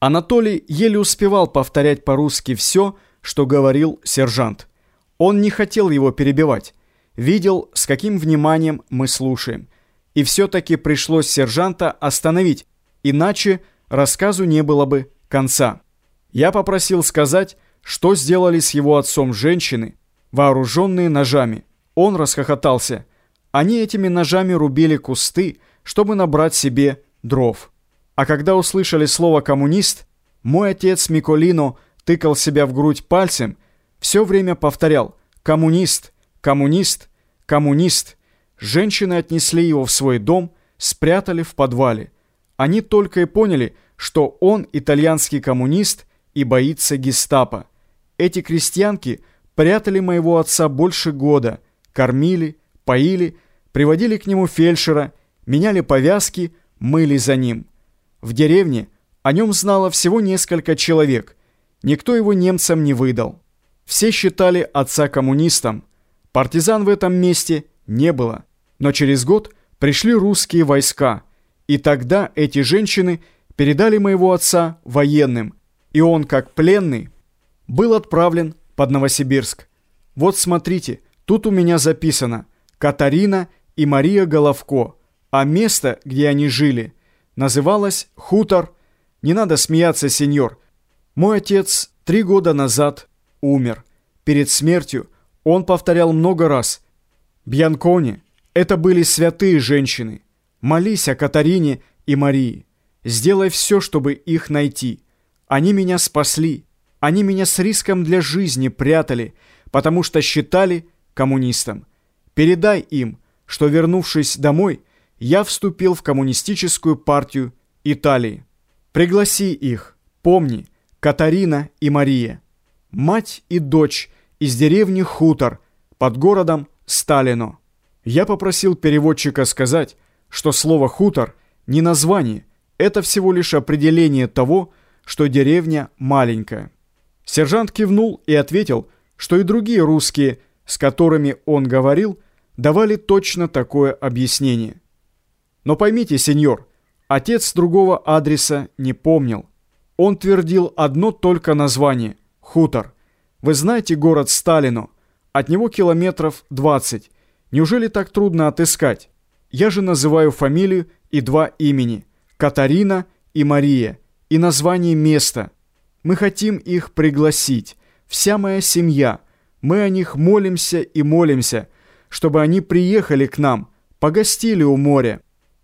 Анатолий еле успевал повторять по-русски все, что говорил сержант. Он не хотел его перебивать. Видел, с каким вниманием мы слушаем. И все-таки пришлось сержанта остановить, иначе рассказу не было бы конца. Я попросил сказать, что сделали с его отцом женщины, вооруженные ножами. Он расхохотался. Они этими ножами рубили кусты, чтобы набрать себе дров. А когда услышали слово «коммунист», мой отец Миколино тыкал себя в грудь пальцем, все время повторял «коммунист, коммунист, коммунист». Женщины отнесли его в свой дом, спрятали в подвале. Они только и поняли, что он итальянский коммунист и боится гестапо. Эти крестьянки прятали моего отца больше года, кормили, поили, приводили к нему фельдшера, меняли повязки, мыли за ним. В деревне о нем знало всего несколько человек. Никто его немцам не выдал. Все считали отца коммунистом. Партизан в этом месте не было. Но через год пришли русские войска. И тогда эти женщины передали моего отца военным. И он, как пленный, был отправлен под Новосибирск. Вот смотрите, тут у меня записано «Катарина и Мария Головко», а место, где они жили – называлась «Хутор». Не надо смеяться, сеньор. Мой отец три года назад умер. Перед смертью он повторял много раз. «Бьянкони — это были святые женщины. Молись о Катарине и Марии. Сделай все, чтобы их найти. Они меня спасли. Они меня с риском для жизни прятали, потому что считали коммунистом. Передай им, что, вернувшись домой, я вступил в коммунистическую партию Италии. Пригласи их, помни, Катарина и Мария. Мать и дочь из деревни Хутор под городом Сталино. Я попросил переводчика сказать, что слово «хутор» не название, это всего лишь определение того, что деревня маленькая. Сержант кивнул и ответил, что и другие русские, с которыми он говорил, давали точно такое объяснение. Но поймите, сеньор, отец другого адреса не помнил. Он твердил одно только название – хутор. Вы знаете город Сталину? От него километров 20. Неужели так трудно отыскать? Я же называю фамилию и два имени – Катарина и Мария, и название места. Мы хотим их пригласить. Вся моя семья. Мы о них молимся и молимся, чтобы они приехали к нам, погостили у моря.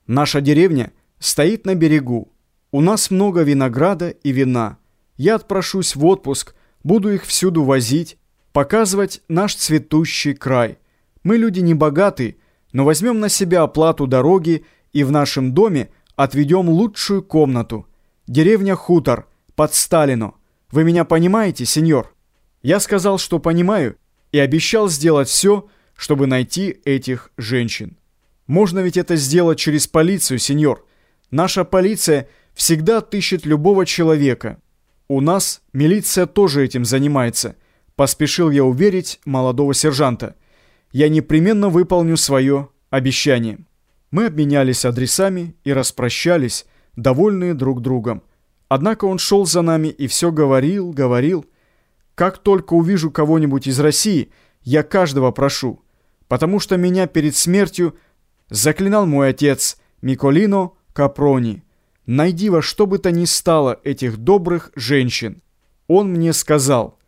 Наша деревня стоит на берегу. У нас много винограда и вина. Я отпрошусь в отпуск, буду их всюду возить, показывать наш цветущий край. Мы люди не богаты, но возьмем на себя оплату дороги и в нашем доме отведем лучшую комнату. Деревня Хутор, под Сталину. Вы меня понимаете, сеньор? Я сказал, что понимаю, и обещал сделать все, чтобы найти этих женщин. Можно ведь это сделать через полицию, сеньор. Наша полиция всегда отыщет любого человека. У нас милиция тоже этим занимается. Поспешил я уверить молодого сержанта. Я непременно выполню свое обещание. Мы обменялись адресами и распрощались, довольные друг другом. Однако он шел за нами и все говорил, говорил. Как только увижу кого-нибудь из России, я каждого прошу, потому что меня перед смертью заклинал мой отец Миколино Капрони. Найди во что бы то ни стало этих добрых женщин. Он мне сказал,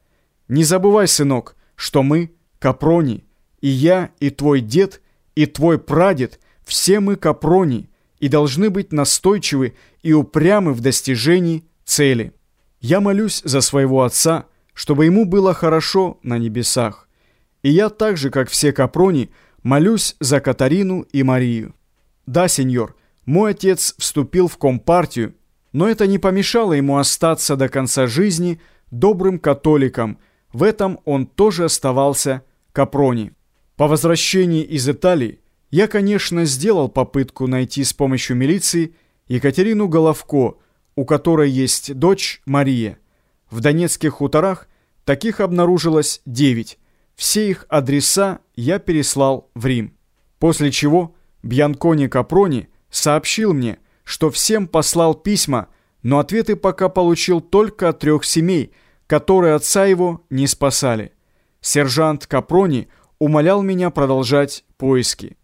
не забывай, сынок, что мы Капрони, и я, и твой дед, и твой прадед, все мы Капрони, и должны быть настойчивы и упрямы в достижении цели. Я молюсь за своего отца, чтобы ему было хорошо на небесах. И я так же, как все Капрони, Молюсь за Катарину и Марию. Да, сеньор, мой отец вступил в компартию, но это не помешало ему остаться до конца жизни добрым католиком. В этом он тоже оставался капрони. По возвращении из Италии я, конечно, сделал попытку найти с помощью милиции Екатерину Головко, у которой есть дочь Мария. В донецких хуторах таких обнаружилось девять. Все их адреса я переслал в Рим. После чего Бьянкони Капрони сообщил мне, что всем послал письма но ответы пока получил только от трех семей, которые отца его не спасали. Сержант Капрони умолял меня продолжать поиски.